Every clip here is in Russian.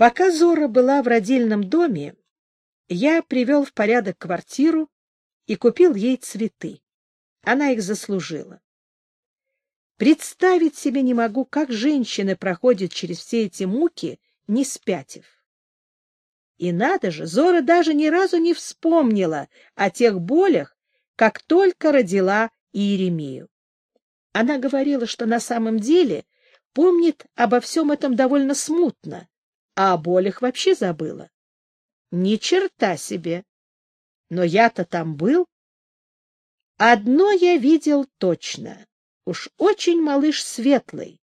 Пока Зора была в родильном доме, я привел в порядок квартиру и купил ей цветы. Она их заслужила. Представить себе не могу, как женщины проходят через все эти муки, не спятив. И надо же, Зора даже ни разу не вспомнила о тех болях, как только родила Иеремию. Она говорила, что на самом деле помнит обо всем этом довольно смутно, а о болях вообще забыла. Ни черта себе! Но я-то там был. Одно я видел точно. Уж очень малыш светлый.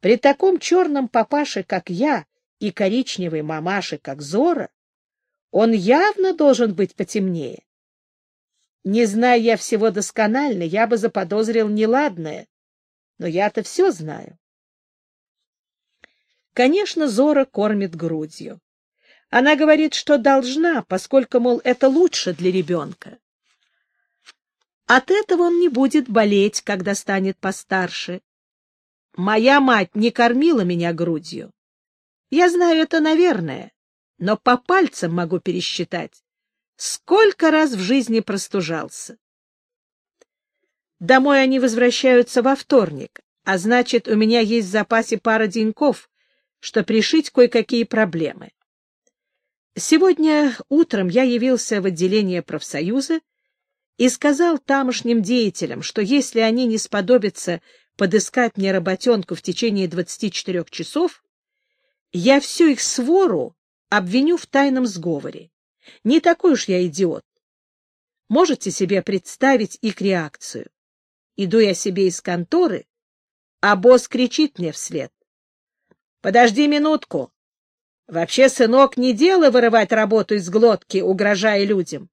При таком черном папаше, как я, и коричневой мамаше, как Зора, он явно должен быть потемнее. Не зная я всего досконально, я бы заподозрил неладное, но я-то все знаю. Конечно, Зора кормит грудью. Она говорит, что должна, поскольку, мол, это лучше для ребенка. От этого он не будет болеть, когда станет постарше. Моя мать не кормила меня грудью. Я знаю это, наверное, но по пальцам могу пересчитать, сколько раз в жизни простужался. Домой они возвращаются во вторник, а значит, у меня есть в запасе пара деньков, что пришить кое-какие проблемы. Сегодня утром я явился в отделение профсоюза и сказал тамошним деятелям, что если они не сподобятся подыскать мне работенку в течение 24 часов, я всю их свору обвиню в тайном сговоре. Не такой уж я идиот. Можете себе представить их реакцию? Иду я себе из конторы, а босс кричит мне вслед. — Подожди минутку. Вообще, сынок, не дело вырывать работу из глотки, угрожая людям.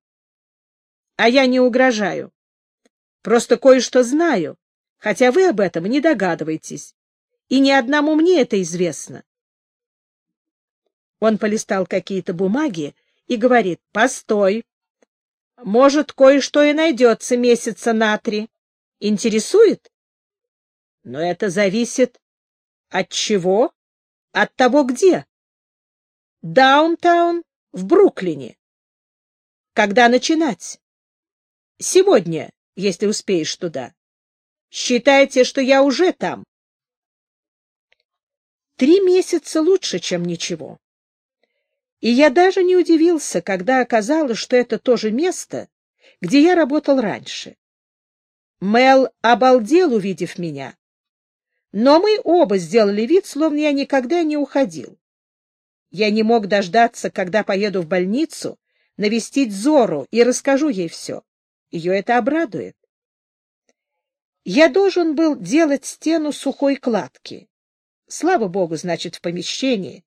А я не угрожаю. Просто кое-что знаю, хотя вы об этом не догадываетесь. И ни одному мне это известно. Он полистал какие-то бумаги и говорит, «Постой. Может, кое-что и найдется месяца на три. Интересует?» «Но это зависит от чего? От того, где?» «Даунтаун в Бруклине». «Когда начинать?» Сегодня, если успеешь туда. Считайте, что я уже там. Три месяца лучше, чем ничего. И я даже не удивился, когда оказалось, что это то же место, где я работал раньше. Мел обалдел, увидев меня. Но мы оба сделали вид, словно я никогда не уходил. Я не мог дождаться, когда поеду в больницу, навестить Зору и расскажу ей все. Ее это обрадует. Я должен был делать стену сухой кладки. Слава богу, значит, в помещении.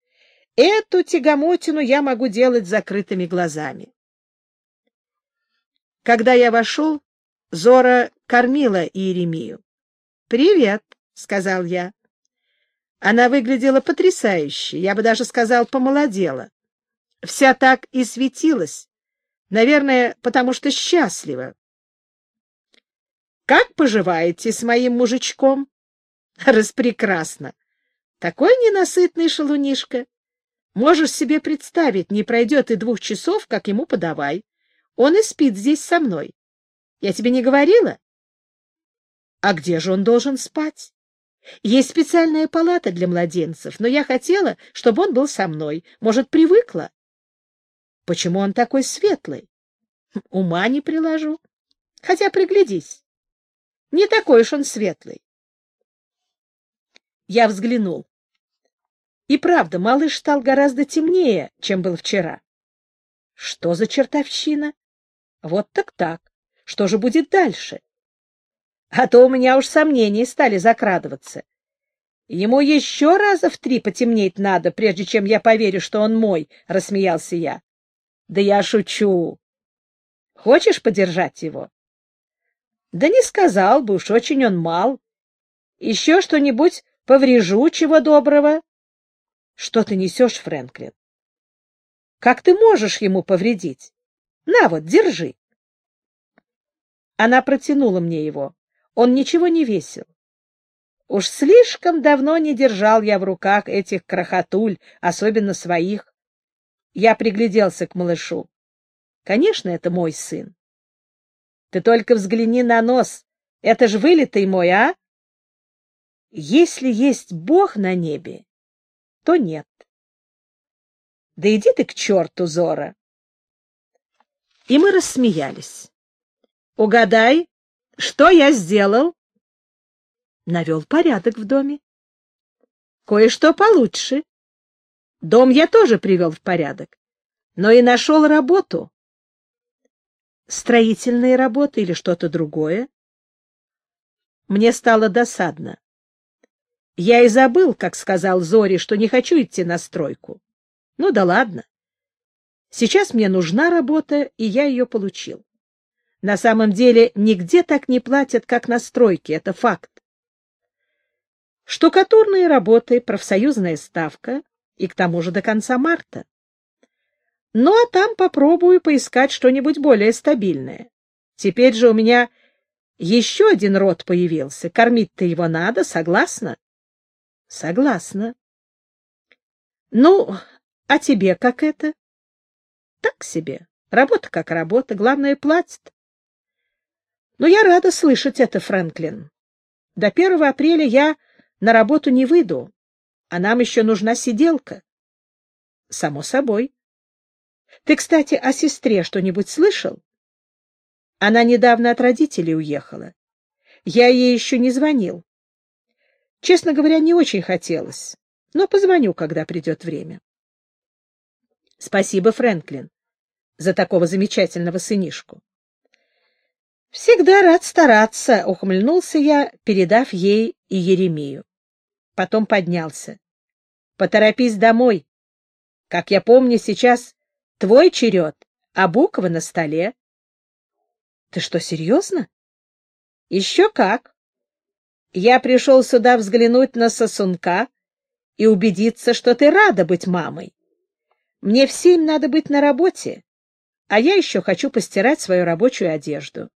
Эту тягомотину я могу делать закрытыми глазами. Когда я вошел, Зора кормила Иеремию. — Привет, — сказал я. Она выглядела потрясающе, я бы даже сказал, помолодела. Вся так и светилась, наверное, потому что счастлива. Как поживаете с моим мужичком? Распрекрасно. Такой ненасытный шалунишка. Можешь себе представить, не пройдет и двух часов, как ему подавай. Он и спит здесь со мной. Я тебе не говорила? А где же он должен спать? Есть специальная палата для младенцев, но я хотела, чтобы он был со мной. Может, привыкла? Почему он такой светлый? Ума не приложу. Хотя приглядись. Не такой уж он светлый. Я взглянул. И правда, малыш стал гораздо темнее, чем был вчера. Что за чертовщина? Вот так так. Что же будет дальше? А то у меня уж сомнения стали закрадываться. Ему еще раза в три потемнеть надо, прежде чем я поверю, что он мой, — рассмеялся я. Да я шучу. Хочешь подержать его? Да не сказал бы, уж очень он мал. Еще что-нибудь поврежу, чего доброго. Что ты несешь, Фрэнклин? Как ты можешь ему повредить? На вот, держи. Она протянула мне его. Он ничего не весил. Уж слишком давно не держал я в руках этих крохотуль, особенно своих. Я пригляделся к малышу. Конечно, это мой сын. Ты только взгляни на нос. Это ж вылитый мой, а? Если есть Бог на небе, то нет. Да иди ты к черту, Зора. И мы рассмеялись. Угадай, что я сделал? Навел порядок в доме. Кое-что получше. Дом я тоже привел в порядок, но и нашел работу. Строительные работы или что-то другое? Мне стало досадно. Я и забыл, как сказал Зори, что не хочу идти на стройку. Ну да ладно. Сейчас мне нужна работа, и я ее получил. На самом деле нигде так не платят, как на стройке, это факт. Штукатурные работы, профсоюзная ставка, и к тому же до конца марта. Ну, а там попробую поискать что-нибудь более стабильное. Теперь же у меня еще один род появился. Кормить-то его надо, согласна? Согласна. Ну, а тебе как это? Так себе. Работа как работа, главное, платит. Но я рада слышать это, Фрэнклин. До 1 апреля я на работу не выйду, а нам еще нужна сиделка. Само собой. Ты, кстати, о сестре что-нибудь слышал? Она недавно от родителей уехала. Я ей еще не звонил. Честно говоря, не очень хотелось, но позвоню, когда придет время. Спасибо, Фрэнклин, за такого замечательного сынишку. Всегда рад стараться, ухмыльнулся я, передав ей и Еремию. Потом поднялся. Поторопись домой. Как я помню, сейчас твой черед, а буква на столе. Ты что, серьезно? Еще как. Я пришел сюда взглянуть на сосунка и убедиться, что ты рада быть мамой. Мне в семь надо быть на работе, а я еще хочу постирать свою рабочую одежду.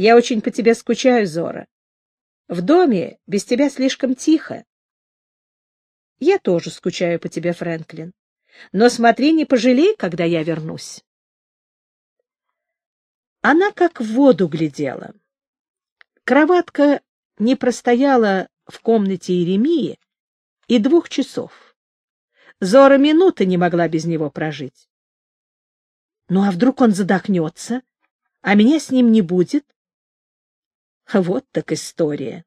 Я очень по тебе скучаю, Зора. В доме без тебя слишком тихо. Я тоже скучаю по тебе, Фрэнклин. Но смотри, не пожалей, когда я вернусь. Она как в воду глядела. Кроватка не простояла в комнате Иеремии и двух часов. Зора минуты не могла без него прожить. Ну а вдруг он задохнется, а меня с ним не будет? Вот так история.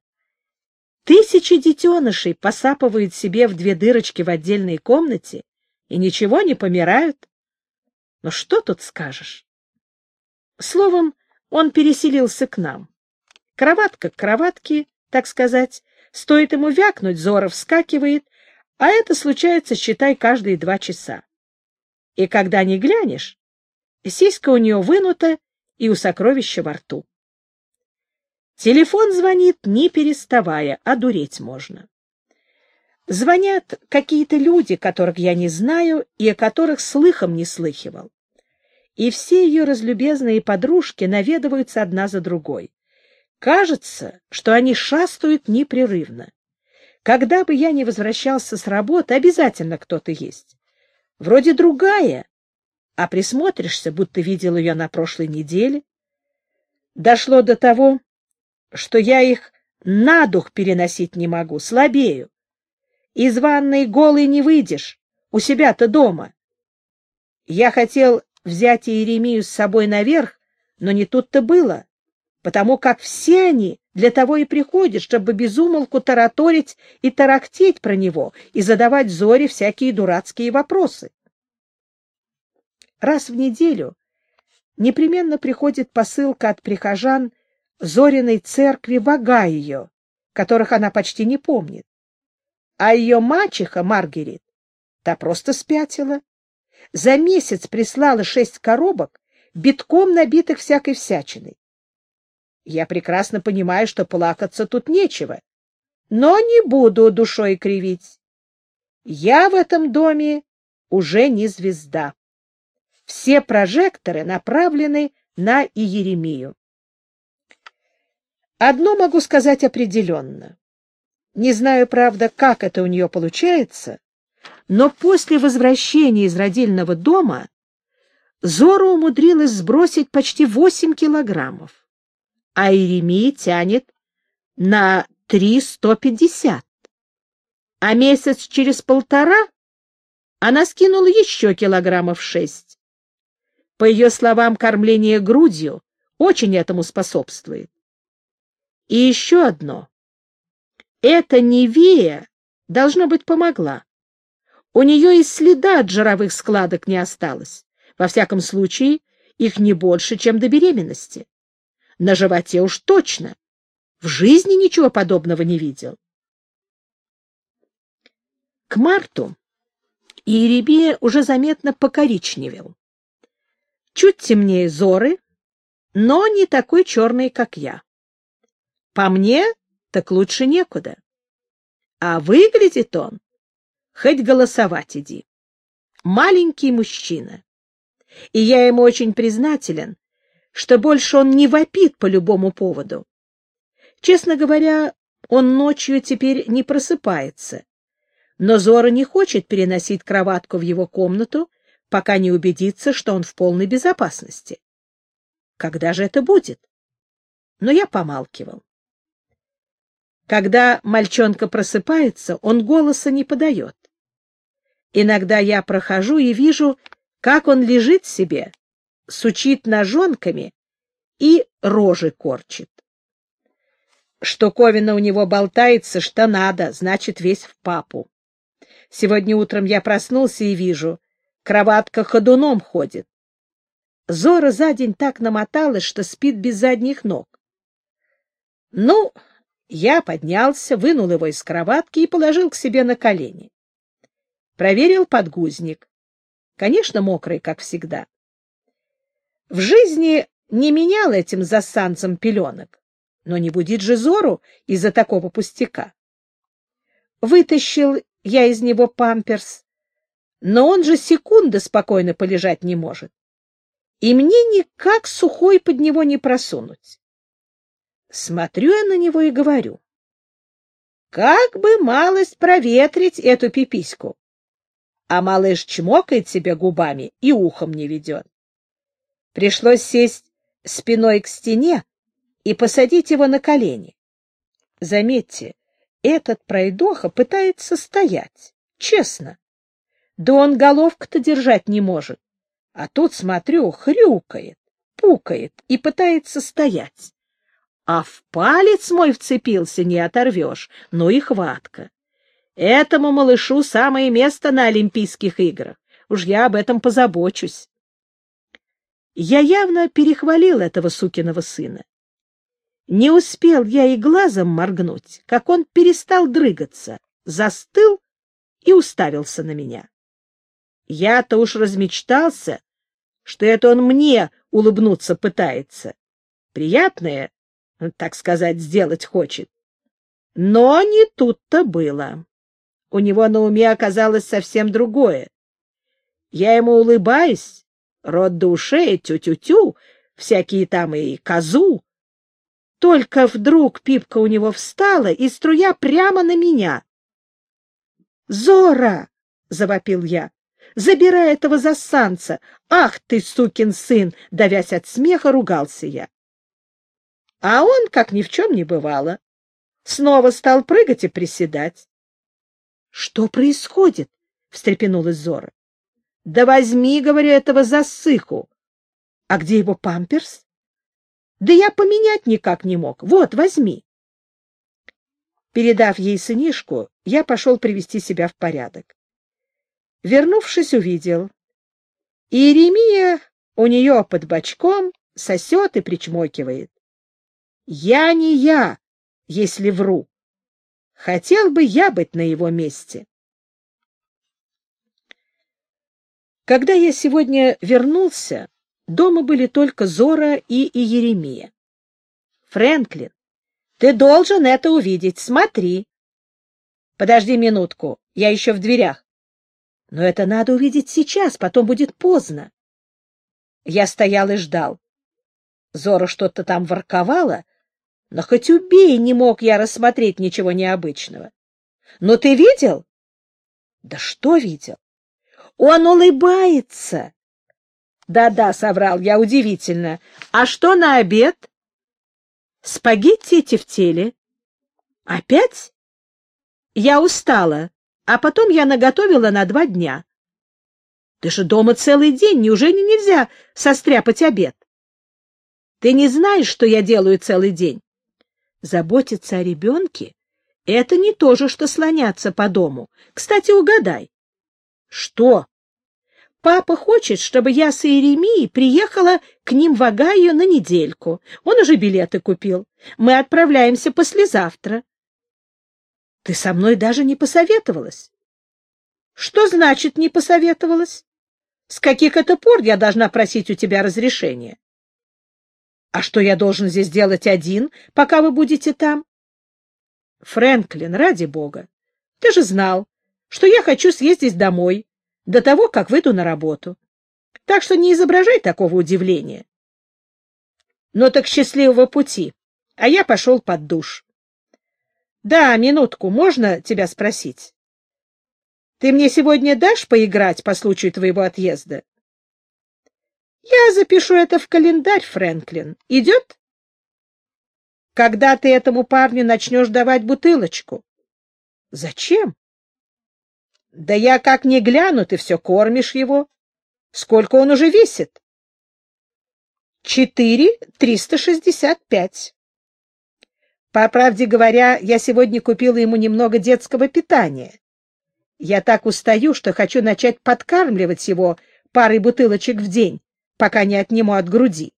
Тысячи детенышей посапывают себе в две дырочки в отдельной комнате и ничего не помирают. Но что тут скажешь? Словом, он переселился к нам. Кроватка к кроватке, так сказать, стоит ему вякнуть, Зора вскакивает, а это случается, считай, каждые два часа. И когда не глянешь, сиська у нее вынута и у сокровища во рту. Телефон звонит, не переставая, а дуреть можно. Звонят какие-то люди, которых я не знаю и о которых слыхом не слыхивал. И все ее разлюбезные подружки наведываются одна за другой. Кажется, что они шастают непрерывно. Когда бы я не возвращался с работы, обязательно кто-то есть. Вроде другая, а присмотришься, будто видел ее на прошлой неделе. Дошло до того, что я их на дух переносить не могу, слабею. Из ванной голый не выйдешь, у себя-то дома. Я хотел взять Иеремию с собой наверх, но не тут-то было потому как все они для того и приходят, чтобы безумолку тараторить и тарахтеть про него и задавать Зоре всякие дурацкие вопросы. Раз в неделю непременно приходит посылка от прихожан Зориной церкви в ее, которых она почти не помнит. А ее мачеха, Маргарет, та просто спятила. За месяц прислала шесть коробок, битком набитых всякой всячиной. Я прекрасно понимаю, что плакаться тут нечего, но не буду душой кривить. Я в этом доме уже не звезда. Все прожекторы направлены на Иеремию. Одно могу сказать определенно. Не знаю, правда, как это у нее получается, но после возвращения из родильного дома Зора умудрилась сбросить почти 8 килограммов, а Иеремия тянет на 3,150. А месяц через полтора она скинула еще килограммов шесть. По ее словам, кормление грудью очень этому способствует. И еще одно. Эта Невея, должно быть, помогла. У нее и следа от жировых складок не осталось. Во всяком случае, их не больше, чем до беременности. На животе уж точно. В жизни ничего подобного не видел. К марту Иеремия уже заметно покоричневел. Чуть темнее зоры, но не такой черный, как я. По мне, так лучше некуда. А выглядит он, хоть голосовать иди. Маленький мужчина. И я ему очень признателен, что больше он не вопит по любому поводу. Честно говоря, он ночью теперь не просыпается. Но Зора не хочет переносить кроватку в его комнату, пока не убедится, что он в полной безопасности. Когда же это будет? Но я помалкивал. Когда мальчонка просыпается, он голоса не подает. Иногда я прохожу и вижу, как он лежит себе, сучит ножонками и рожи корчит. Штуковина у него болтается, что надо, значит, весь в папу. Сегодня утром я проснулся и вижу, кроватка ходуном ходит. Зора за день так намоталась, что спит без задних ног. Ну, я поднялся, вынул его из кроватки и положил к себе на колени. Проверил подгузник. Конечно, мокрый, как всегда. В жизни не менял этим засанцем пеленок, но не будет же Зору из-за такого пустяка. Вытащил я из него памперс, но он же секунды спокойно полежать не может. И мне никак сухой под него не просунуть. Смотрю я на него и говорю. Как бы малость проветрить эту пипиську. А малыш чмокает себе губами и ухом не ведет. Пришлось сесть спиной к стене и посадить его на колени. Заметьте, этот пройдоха пытается стоять, честно. Да он головку-то держать не может. А тут, смотрю, хрюкает, пукает и пытается стоять. А в палец мой вцепился, не оторвешь, ну и хватка. Этому малышу самое место на Олимпийских играх. Уж я об этом позабочусь. Я явно перехвалил этого сукиного сына. Не успел я и глазом моргнуть, как он перестал дрыгаться, застыл и уставился на меня. Я-то уж размечтался, что это он мне улыбнуться пытается. Приятное так сказать, сделать хочет. Но не тут-то было. У него на уме оказалось совсем другое. Я ему улыбаюсь, рот до ушей, тю-тю-тю, всякие там и козу. Только вдруг пипка у него встала, и струя прямо на меня. «Зора!» — завопил я. «Забирай этого засанца! Ах ты, сукин сын!» Давясь от смеха, ругался я. А он, как ни в чем не бывало, снова стал прыгать и приседать. — Что происходит? — встрепенулась Зора. — Да возьми, говорю, этого засыху. — А где его памперс? — Да я поменять никак не мог. Вот, возьми. Передав ей сынишку, я пошел привести себя в порядок. Вернувшись, увидел. Иеремия у нее под бочком сосет и причмокивает. Я не я, если вру. Хотел бы я быть на его месте. Когда я сегодня вернулся, дома были только Зора и Иеремия. Фрэнклин, ты должен это увидеть. Смотри. Подожди минутку, я еще в дверях. Но это надо увидеть сейчас, потом будет поздно. Я стоял и ждал. Зора что-то там ворковала, Но хоть убей, не мог я рассмотреть ничего необычного. Но ты видел? Да что видел? Он улыбается. Да-да, соврал я удивительно. А что на обед? Спагетти в теле. Опять? Я устала, а потом я наготовила на два дня. Ты же дома целый день, неужели нельзя состряпать обед? Ты не знаешь, что я делаю целый день? Заботиться о ребенке — это не то же, что слоняться по дому. Кстати, угадай. Что? Папа хочет, чтобы я с Иеремией приехала к ним в Агаю на недельку. Он уже билеты купил. Мы отправляемся послезавтра. Ты со мной даже не посоветовалась. Что значит не посоветовалась? С каких это пор я должна просить у тебя разрешения? А что я должен здесь делать один, пока вы будете там? Фрэнклин, ради бога, ты же знал, что я хочу съездить домой до того, как выйду на работу. Так что не изображай такого удивления. Ну так счастливого пути, а я пошел под душ. Да, минутку, можно тебя спросить? Ты мне сегодня дашь поиграть по случаю твоего отъезда? Я запишу это в календарь, Фрэнклин. Идет? Когда ты этому парню начнешь давать бутылочку? Зачем? Да я как не гляну, ты все кормишь его. Сколько он уже весит? Четыре триста шестьдесят пять. По правде говоря, я сегодня купила ему немного детского питания. Я так устаю, что хочу начать подкармливать его парой бутылочек в день пока не отниму от груди.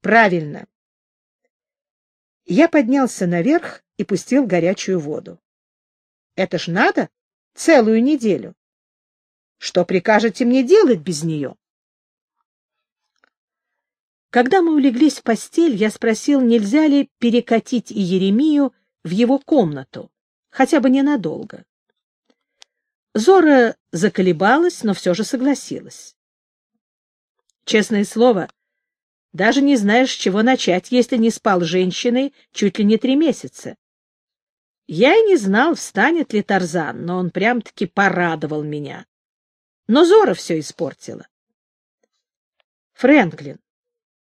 Правильно. Я поднялся наверх и пустил горячую воду. Это ж надо целую неделю. Что прикажете мне делать без нее? Когда мы улеглись в постель, я спросил, нельзя ли перекатить и Еремию в его комнату, хотя бы ненадолго. Зора заколебалась, но все же согласилась. Честное слово, даже не знаешь, с чего начать, если не спал женщиной чуть ли не три месяца. Я и не знал, встанет ли Тарзан, но он прям-таки порадовал меня. Но Зора все испортила. Фрэнклин,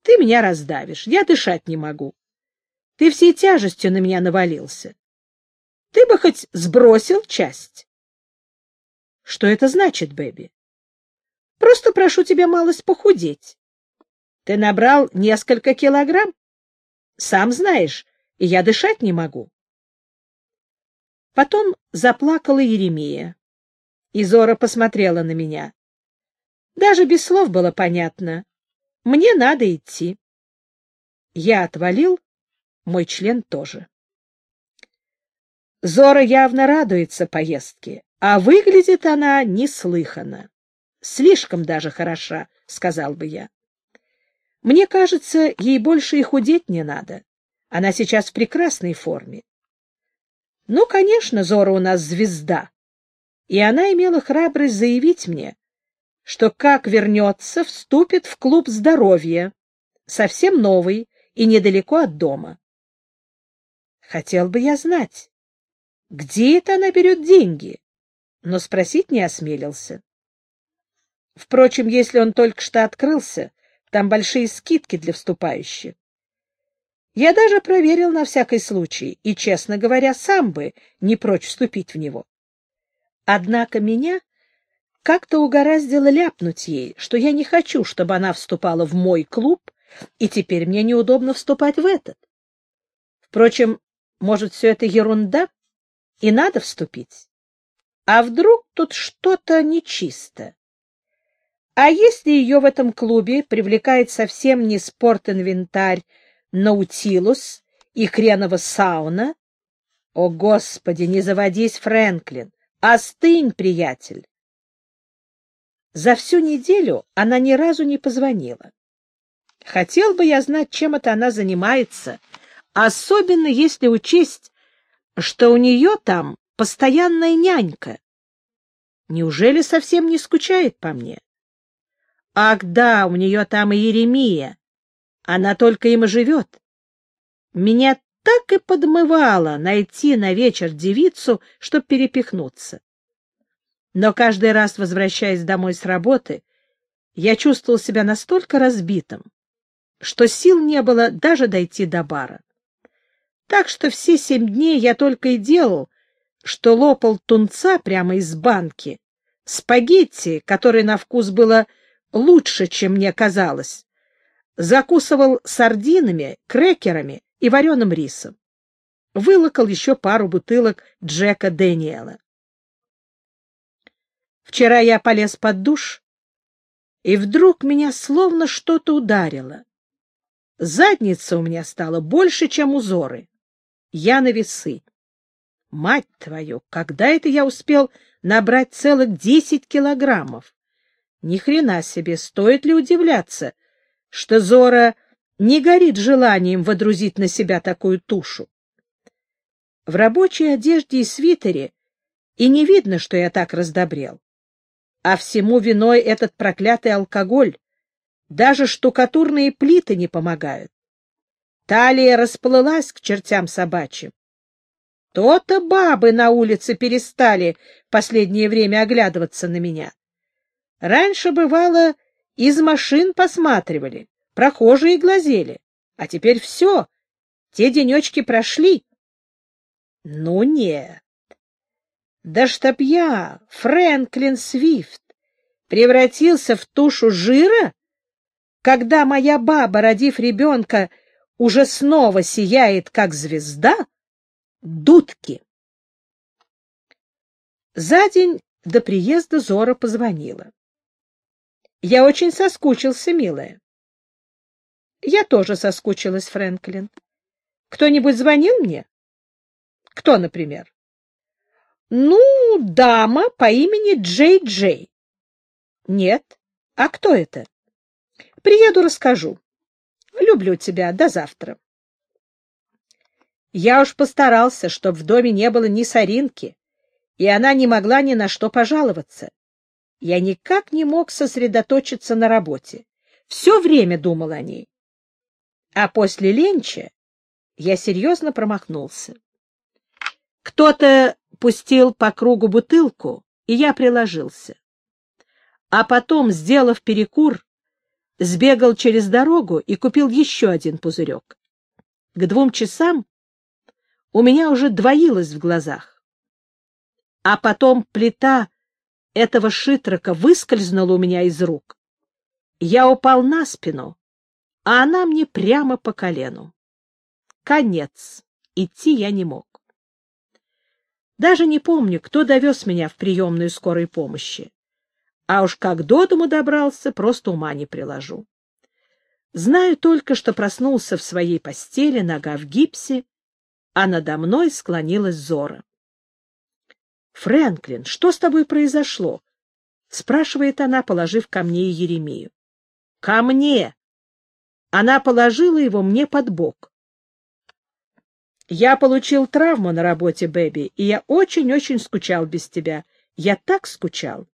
ты меня раздавишь, я дышать не могу. Ты всей тяжестью на меня навалился. Ты бы хоть сбросил часть. Что это значит, Бэби? Просто прошу тебя малость похудеть. Ты набрал несколько килограмм. Сам знаешь, и я дышать не могу. Потом заплакала Еремия. И Зора посмотрела на меня. Даже без слов было понятно. Мне надо идти. Я отвалил, мой член тоже. Зора явно радуется поездке, а выглядит она неслыханно. Слишком даже хороша, — сказал бы я. Мне кажется, ей больше и худеть не надо. Она сейчас в прекрасной форме. Ну, конечно, Зора у нас звезда. И она имела храбрость заявить мне, что как вернется, вступит в клуб здоровья, совсем новый и недалеко от дома. Хотел бы я знать, где это она берет деньги, но спросить не осмелился. Впрочем, если он только что открылся, там большие скидки для вступающих. Я даже проверил на всякий случай и, честно говоря, сам бы не прочь вступить в него. Однако меня как-то угораздило ляпнуть ей, что я не хочу, чтобы она вступала в мой клуб, и теперь мне неудобно вступать в этот. Впрочем, может, все это ерунда, и надо вступить. А вдруг тут что-то нечисто? А если ее в этом клубе привлекает совсем не спортинвентарь Наутилус и хренова сауна? О, Господи, не заводись, Фрэнклин! Остынь, приятель! За всю неделю она ни разу не позвонила. Хотел бы я знать, чем это она занимается, особенно если учесть, что у нее там постоянная нянька. Неужели совсем не скучает по мне? Ах да, у нее там и Еремия. Она только им и живет. Меня так и подмывало найти на вечер девицу, чтоб перепихнуться. Но каждый раз, возвращаясь домой с работы, я чувствовал себя настолько разбитым, что сил не было даже дойти до бара. Так что все семь дней я только и делал, что лопал тунца прямо из банки, спагетти, которое на вкус было лучше, чем мне казалось, закусывал сардинами, крекерами и вареным рисом. Вылокал еще пару бутылок Джека Дэниела. Вчера я полез под душ, и вдруг меня словно что-то ударило. Задница у меня стала больше, чем узоры. Я на весы. Мать твою, когда это я успел набрать целых десять килограммов? Ни хрена себе, стоит ли удивляться, что Зора не горит желанием водрузить на себя такую тушу. В рабочей одежде и свитере и не видно, что я так раздобрел. А всему виной этот проклятый алкоголь. Даже штукатурные плиты не помогают. Талия расплылась к чертям собачьим. То-то бабы на улице перестали последнее время оглядываться на меня. Раньше, бывало, из машин посматривали, прохожие глазели, а теперь все, те денечки прошли. Ну, нет. Да чтоб я, Фрэнклин Свифт, превратился в тушу жира, когда моя баба, родив ребенка, уже снова сияет, как звезда, дудки. За день до приезда Зора позвонила. Я очень соскучился, милая. Я тоже соскучилась, Фрэнклин. Кто-нибудь звонил мне? Кто, например? Ну, дама по имени Джей Джей. Нет. А кто это? Приеду, расскажу. Люблю тебя. До завтра. Я уж постарался, чтобы в доме не было ни соринки, и она не могла ни на что пожаловаться. Я никак не мог сосредоточиться на работе. Все время думал о ней. А после ленча я серьезно промахнулся. Кто-то пустил по кругу бутылку, и я приложился. А потом, сделав перекур, сбегал через дорогу и купил еще один пузырек. К двум часам у меня уже двоилось в глазах. А потом плита этого шитрока выскользнула у меня из рук. Я упал на спину, а она мне прямо по колену. Конец. Идти я не мог. Даже не помню, кто довез меня в приемную скорой помощи. А уж как до дому добрался, просто ума не приложу. Знаю только, что проснулся в своей постели, нога в гипсе, а надо мной склонилась Зора. — Фрэнклин, что с тобой произошло? — спрашивает она, положив ко мне Еремию. — Ко мне! Она положила его мне под бок. Я получил травму на работе, Бэби, и я очень-очень скучал без тебя. Я так скучал.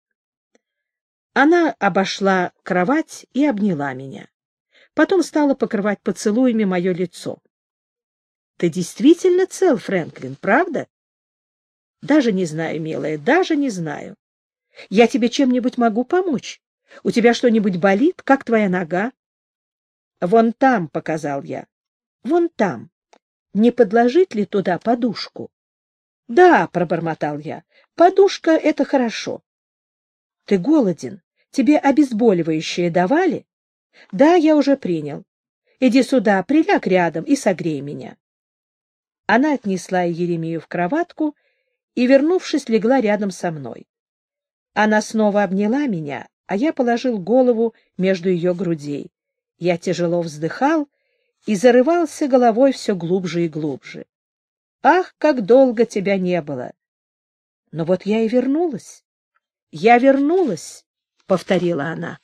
Она обошла кровать и обняла меня. Потом стала покрывать поцелуями мое лицо. — Ты действительно цел, Фрэнклин, правда? — Даже не знаю, милая, даже не знаю. Я тебе чем-нибудь могу помочь? У тебя что-нибудь болит? Как твоя нога? — Вон там, — показал я. — Вон там. Не подложить ли туда подушку? — Да, — пробормотал я. — Подушка — это хорошо. — Ты голоден? Тебе обезболивающее давали? Да, я уже принял. Иди сюда, приляг рядом и согрей меня. Она отнесла Еремию в кроватку и, вернувшись, легла рядом со мной. Она снова обняла меня, а я положил голову между ее грудей. Я тяжело вздыхал и зарывался головой все глубже и глубже. Ах, как долго тебя не было! Но вот я и вернулась. Я вернулась. — повторила она.